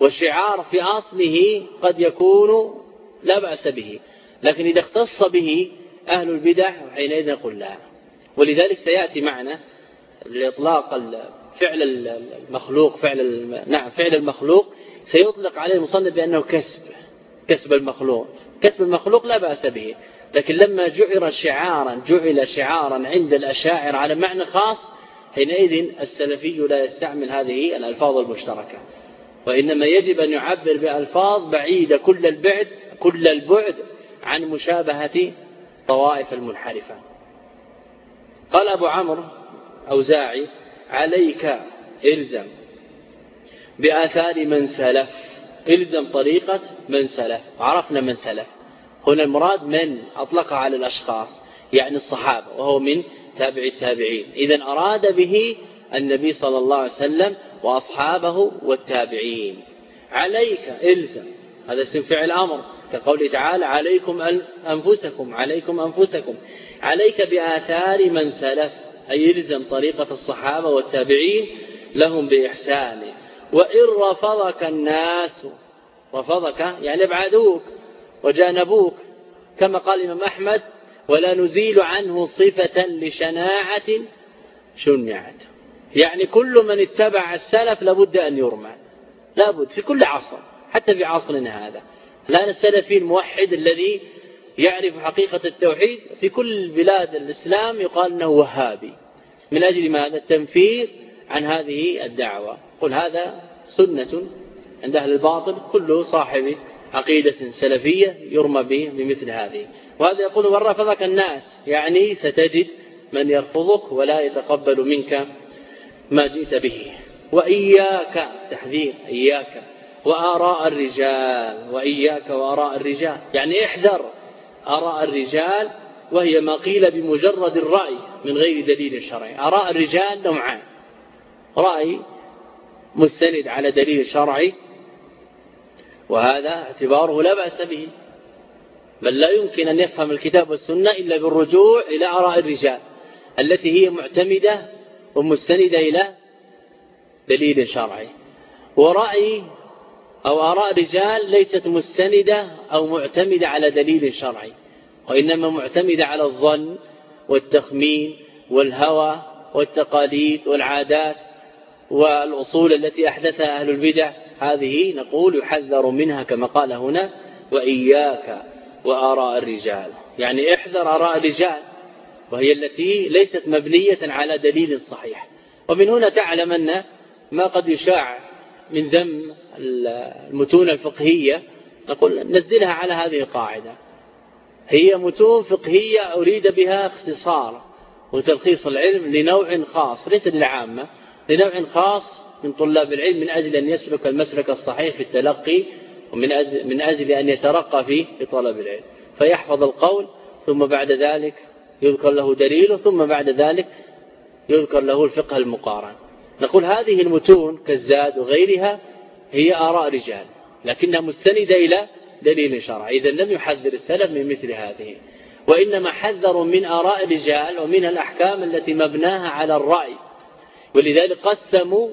والشعار في أصله قد يكون لا بأس به. لكن إذا اختص به أهل البدع حينئذ نقول لا. ولذلك سيأتي معنا لإطلاق فعل المخلوق فعل نعم فعل المخلوق. سيطلق عليه المصنف بأنه كسب كسب المخلوق. كسب المخلوق لا بأس به. لكن لما جعل شعارا جعل شعارا عند الأشاعر على معنى خاص حينئذ السلفي لا يستعمل هذه الألفاظ المشتركة. وإنما يجب أن يعبر بألفاظ بعيدة كل البعد كل البعد عن مشابهة طوائف المنحرفة. قال أبو عمرو أوزاعي عليك إلزم بآثار من سلف إلزم طريقة من سلف عرفنا من سلف. هنا المراد من أطلق على الأشخاص يعني الصحابة وهو من تابع التابعين. إذا أراد به النبي صلى الله عليه وسلم وأصحابه والتابعين. عليك إلزم هذا اسم فعل أمر. كقوله تعالى عليكم أنفسكم عليكم أنفسكم. عليك بآثار من سلف أي يلزم طريقة الصحابة والتابعين لهم بإحسان. وإن رفضك الناس رفضك يعني أبعدوك وجانبوك. كما قال الإمام أحمد ولا نزيل عنه صفة لشناعة شنعت. يعني كل من اتبع السلف لابد أن يرمى. لابد في كل عصر حتى في عصرنا هذا. الآن السلفي الموحد الذي يعرف حقيقة التوحيد في كل بلاد الإسلام يقال أنه وهابي. من أجل ماذا التنفير عن هذه الدعوة. قل هذا سنة عند أهل الباطل. كل صاحب عقيدة سلفية يرمى به بمثل هذه. وهذا يقول من رفضك الناس يعني ستجد من يرفضك ولا يتقبل منك ما جئت به. وإياك تحذير إياك. وآراء الرجال وإياك وآراء الرجال. يعني احذر آراء الرجال وهي ما قيل بمجرد الرأي من غير دليل شرعي. آراء الرجال نوعان. رأي مستند على دليل شرعي وهذا اعتباره لا بأس به. بل لا يمكن أن يفهم الكتاب والسنة إلا بالرجوع إلى آراء الرجال التي هي معتمدة ومستندة إلى دليل شرعي. ورأي أو آراء رجال ليست مستندة أو معتمدة على دليل شرعي وإنما معتمدة على الظن والتخمين والهوى والتقاليد والعادات والأصول التي أحدثها أهل البدع. هذه نقول يحذر منها كما قال هنا وإياك وآراء الرجال. يعني احذر آراء الرجال وهي التي ليست مبنية على دليل صحيح. ومن هنا تعلم أن ما قد يشاع من ذم المتون الفقهية نقول نزلها على هذه القاعدة. هي متون فقهية أريد بها اختصار وتلخيص العلم لنوع خاص ليس للعامة لنوع خاص من طلاب العلم من أجل أن يسلك المسلك الصحيح في التلقي ومن أجل, من أجل أن يترقى فيه لطلب العلم. فيحفظ القول ثم بعد ذلك يذكر له دليله ثم بعد ذلك يذكر له الفقه المقارن. نقول هذه المتون كالزاد وغيرها هي آراء رجال لكنها مستندة إلى دليل شرعي. إذا لم يحذر السلف من مثل هذه. وإنما حذروا من آراء الرجال ومنها الأحكام التي مبناها على الرأي. ولذلك قسموا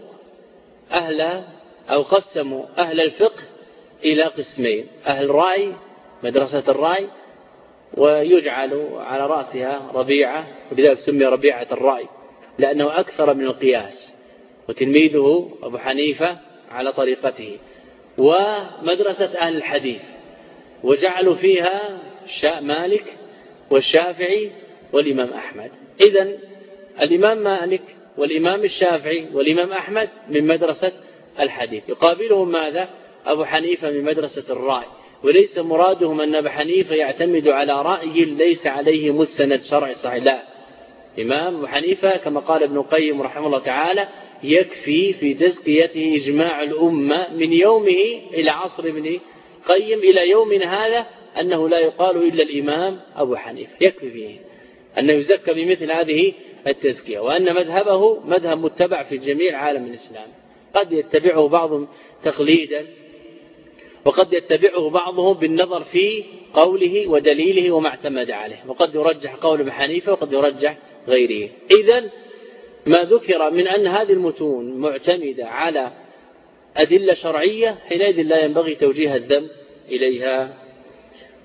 أهل أو قسموا أهل الفقه إلى قسمين أهل الرأي مدرسة الرأي ويجعل على رأسها ربيعة ولذلك سمي ربيعة الرأي لأنه أكثر من القياس. وتلميذه أبو حنيفة على طريقته. ومدرسة أهل الحديث وجعلوا فيها مالك والشافعي والإمام أحمد. إذا الإمام مالك والإمام الشافعي والإمام أحمد من مدرسة الحديث. يقابلهم ماذا؟ أبو حنيفة من مدرسة الرأي وليس مرادهم أن أبا حنيفة يعتمد على رأي ليس عليه مستند شرعي صحيح لا. إمام أبو حنيفة كما قال ابن القيم رحمه الله تعالى يكفي في تزكيته إجماع الأمة من يومه إلى عصر ابن قيم إلى يومنا هذا أنه لا يقال إلا الإمام أبو حنيفة. يكفي فيه أنه يزكى بمثل هذه التزكية وأن مذهبه مذهب متبع في جميع عالم الإسلام. قد يتبعه بعضهم تقليدا وقد يتبعه بعضهم بالنظر في قوله ودليله وما اعتمد عليه وقد يرجح قول حنيفة وقد يرجح غيره. إذا ما ذكر من أن هذه المتون معتمدة على أدلة شرعية حينئذ لا ينبغي توجيه الذنب إليها.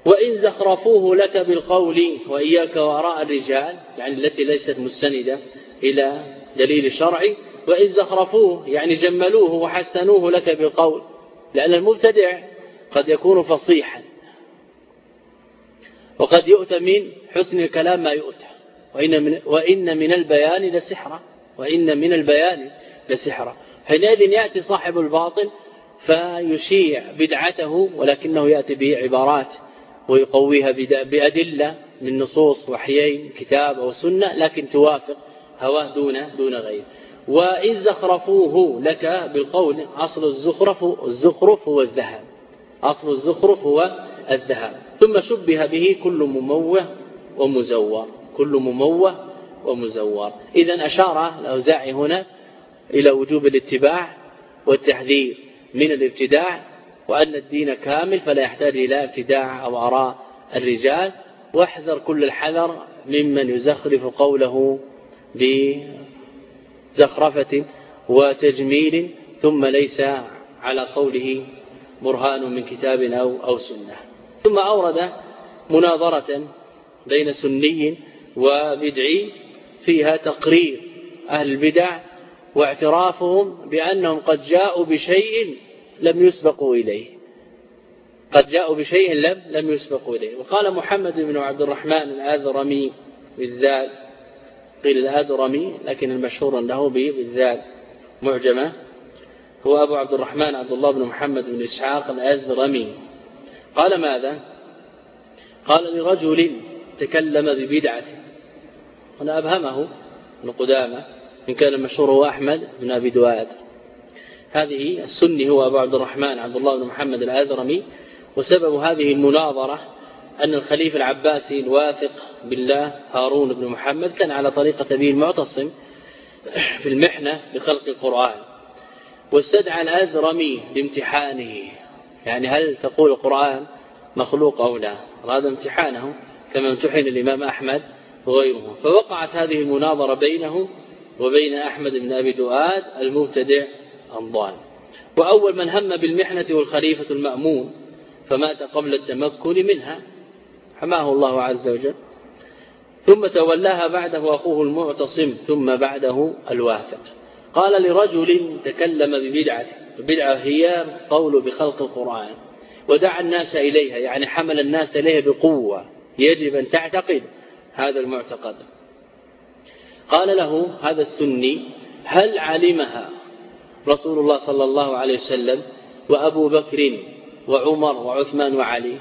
وإن زخرفوه لك بالقول وإياك وراء الرجال يعني التي ليست مستندة إلى دليل شرعي. وإن زخرفوه يعني جملوه وحسنوه لك بالقول لأن المبتدع قد يكون فصيحا. وقد يؤتى من حسن الكلام ما يؤتى. وإن من, وإن من البيان لسحرا وإن من البيان لسحرا حينئذ يأتي صاحب الباطل فيشيع بدعته ولكنه يأتي بعبارات ويقويها بأدلة من نصوص وحيين كتاب أو سنة لكن توافق هواه دون دون غيره وإن زخرفوه لك بالقول أصل الزخرف الزخرف هو الذهب. أصل الزخرف هو الذهب. ثم شبه به كل مموه ومزور كل مموه ومزور إذا أشار الأوزاعي هنا إلى وجوب الاتباع والتحذير من الابتداع وأن الدين كامل فلا يحتاج إلى ابتداع أو أراء الرجال. واحذر كل الحذر ممن يزخرف قوله بزخرفة وتجميل ثم ليس على قوله برهان من كتاب أو, أو سنة. ثم أورد مناظرة بين سني وبدعي فيها تقرير أهل البدع واعترافهم بأنهم قد جاءوا بشيء لم يسبقوا إليه. قد جاءوا بشيء لم لم يسبقوا إليه. وقال محمد بن عبد الرحمن الأذرمي بالذال. قيل الأذرمي لكن المشهور له به بالذال. معجمة. هو أبو عبد الرحمن عبد الله بن محمد بن إسحاق الأذرمي. قال ماذا؟ قال لرجل تكلم ببدعة. هنا أبهمه ابن قدامة إن كان المشهور هو أحمد بن أبي دواد. هذه السني هو أبو عبد الرحمن عبد الله بن محمد الأذرمي وسبب هذه المناظرة أن الخليفة العباسي الواثق بالله هارون بن محمد كان على طريقة أبيه المعتصم في المحنة بخلق القرآن واستدعى الأذرمي لامتحانه يعني هل تقول القرآن مخلوق أو لا؟ هذا امتحانه كما امتحن الإمام أحمد وغيره فوقعت هذه المناظرة بينه وبين أحمد بن أبي دؤاد المبتدع الضال. وأول من هم بالمحنة والخليفة المأمون فمات قبل التمكن منها حماه الله عز وجل. ثم تولاها بعده أخوه المعتصم ثم بعده الواثق قال لرجل تكلم ببدعة البدعة هي قول بخلق القرآن ودعا الناس إليها يعني حمل الناس إليها بقوة يجب أن تعتقد. هذا المعتقد. قال له هذا السني هل علمها رسول الله صلى الله عليه وسلم وأبو بكر وعمر وعثمان وعلي؟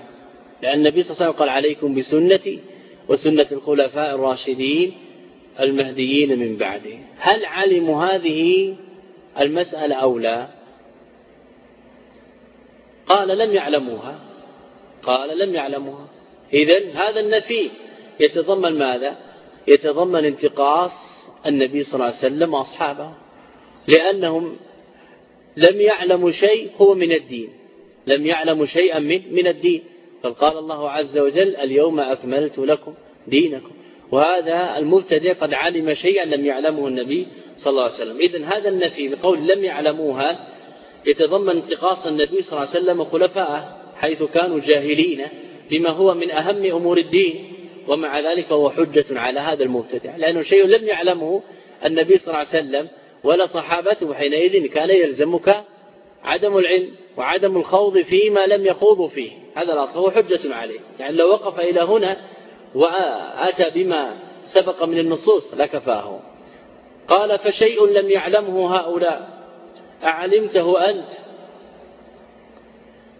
لأن النبي صلى الله عليه وسلم قال عليكم بسنتي وسنة الخلفاء الراشدين المهديين من بعده هل علموا هذه المسألة أو لا؟ قال لم يعلموها. قال لم يعلموها. إذن هذا النفي يتضمن ماذا؟ يتضمن انتقاص النبي صلى الله عليه وسلم وأصحابه لأنهم لم يعلموا شيء هو من الدين لم يعلموا شيئا من من الدين. بل قال الله عز وجل اليوم أكملت لكم دينكم. وهذا المبتدئ قد علم شيئا لم يعلمه النبي صلى الله عليه وسلم. إذن هذا النفي بقول لم يعلموها يتضمن انتقاص النبي صلى الله عليه وسلم وخلفائه حيث كانوا جاهلين بما هو من أهم أمور الدين. ومع ذلك هو حجة على هذا المبتدع لأنه شيء لم يعلمه النبي صلى الله عليه وسلم ولا صحابته حينئذ كان يلزمك عدم العلم وعدم الخوض فيما لم يخوضوا فيه. هذا الأصل هو حجة عليه. يعني لو وقف إلى هنا وأتى بما سبق من النصوص لكفاه قال فشيء لم يعلمه هؤلاء أعلمته أنت؟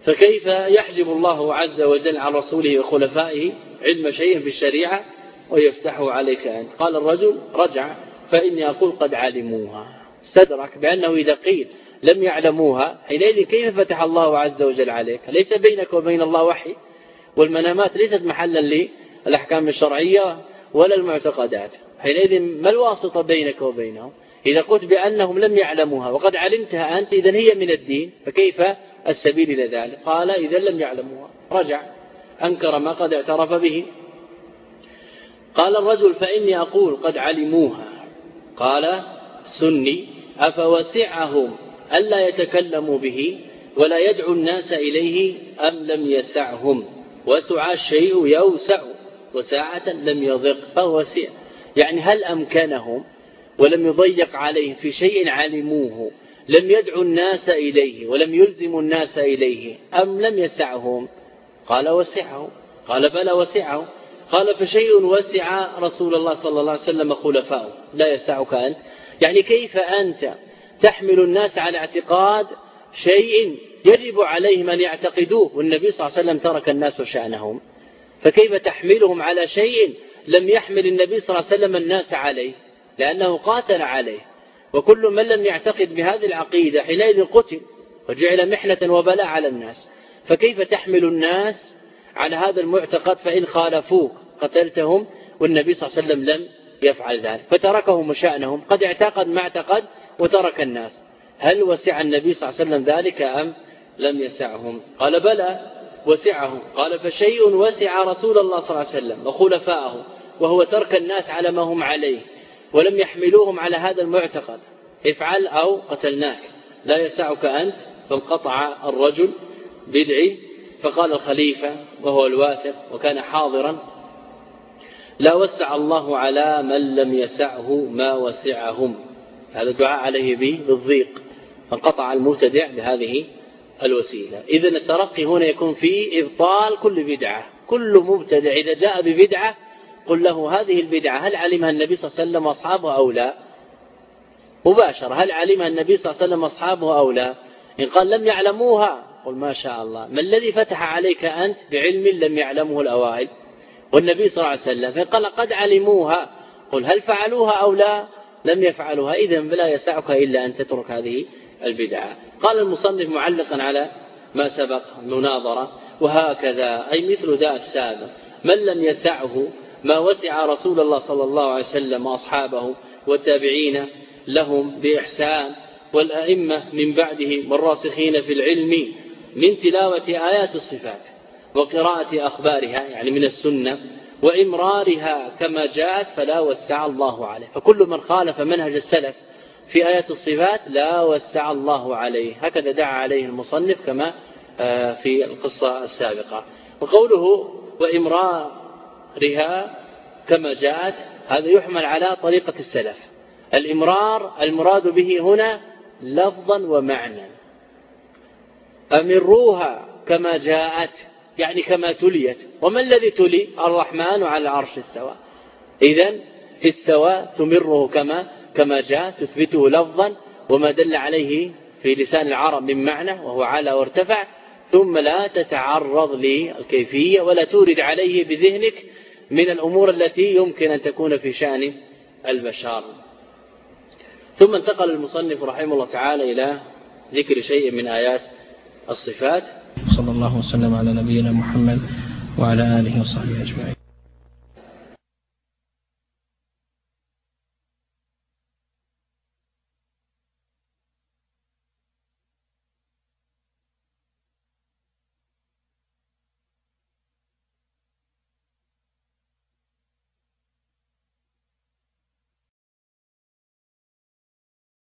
فكيف يحجب الله عز وجل عن رسوله وخلفائه علم شيء في الشريعة ويفتحه عليك أنت. قال الرجل رجع فإني أقول قد علموها. استدرك بأنه إذا قيل لم يعلموها حينئذ كيف فتح الله عز وجل عليك؟ ليس بينك وبين الله وحي؟ والمنامات ليست محلا للأحكام الشرعية ولا المعتقدات. حينئذ ما الواسطة بينك وبينهم؟ إذا قلت بأنهم لم يعلموها وقد علمتها أنت إذا هي من الدين فكيف السبيل إلى ذلك؟ قال إذا لم يعلموها. رجع. أنكر ما قد اعترف به. قال الرجل فإني أقول قد علموها. قال سني أفوسعهم ألا يتكلموا به ولا يدعو الناس إليه أم لم يسعهم. وسع الشيء يوسع وساعة لم يضق فهو وسع يعني هل أمكنهم ولم يضيق عليهم في شيء علموه لم يدعو الناس إليه ولم يلزموا الناس إليه أم لم يسعهم؟ قال وسعه. قال بلى وسعه. قال فشيء وسع رسول الله صلى الله عليه وسلم خلفاؤه. لا يسعك أنت. يعني كيف أنت تحمل الناس على اعتقاد شيء يجب عليهم أن يعتقدوه؟ والنبي صلى الله عليه وسلم ترك الناس شأنهم. فكيف تحملهم على شيء لم يحمل النبي صلى الله عليه وسلم الناس عليه؟ لأنه قاتل عليه. وكل من لم يعتقد بهذه العقيدة حينئذ قتل وجعل محنة وبلاء على الناس. فكيف تحمل الناس على هذا المعتقد فإن خالفوك قتلتهم والنبي صلى الله عليه وسلم لم يفعل ذلك فتركهم وشأنهم قد اعتقد ما اعتقد وترك الناس. هل وسع النبي صلى الله عليه وسلم ذلك أم لم يسعهم؟ قال بلى وسعهم. قال فشيء وسع رسول الله صلى الله عليه وسلم وخلفاءه وهو ترك الناس على ما هم عليه ولم يحملوهم على هذا المعتقد. افعل أو قتلناك لا يسعك أنت فانقطع الرجل بدعي فقال الخليفة وهو الواثق وكان حاضرا لا وسع الله على من لم يسعه ما وسعهم. هذا الدعاء عليه به بالضيق فانقطع المبتدع بهذه الوسيلة. إذا الترقي هنا يكون في إبطال كل بدعة. كل مبتدع إذا جاء ببدعة قل له هذه البدعة هل علمها النبي صلى الله عليه وسلم وأصحابه أو لا؟ مباشرة هل علمها النبي صلى الله عليه وسلم وأصحابه أو لا؟ إن قال لم يعلموها قل ما شاء الله. ما الذي فتح عليك أنت بعلم لم يعلمه الأوائل؟ والنبي صلى الله عليه وسلم فقال قد علموها. قل هل فعلوها أو لا؟ لم يفعلوها. إذا فلا يسعك إلا أن تترك هذه البدعة. قال المصنف معلقا على ما سبق مناظرة وهكذا أي مثل ذا السابق. من لم يسعه؟ ما وسع رسول الله صلى الله عليه وسلم وأصحابه والتابعين لهم بإحسان والأئمة من بعدهم والراسخين في العلم. من تلاوة آيات الصفات وقراءة أخبارها يعني من السنة وإمرارها كما جاءت فلا وسع الله عليه. فكل من خالف منهج السلف في آيات الصفات لا وسع الله عليه. هكذا دعا عليه المصنف كما آه، في القصة السابقة. وقوله وإمرارها كما جاءت هذا يحمل على طريقة السلف. الإمرار المراد به هنا لفظا ومعنى أمروها كما جاءت يعني كما تليت. وما الذي تلي؟ الرحمن على العرش استوى إذا استوى تمره كما كما جاء تثبته لفظا وما دل عليه في لسان العرب من معنى وهو على وارتفع. ثم لا تتعرض للكيفية ولا تورد عليه بذهنك من الأمور التي يمكن أن تكون في شأن البشر. ثم انتقل المصنف رحمه الله تعالى إلى ذكر شيء من آيات الصفات. صلى الله وسلم على نبينا محمد وعلى آله وصحبه أجمعين.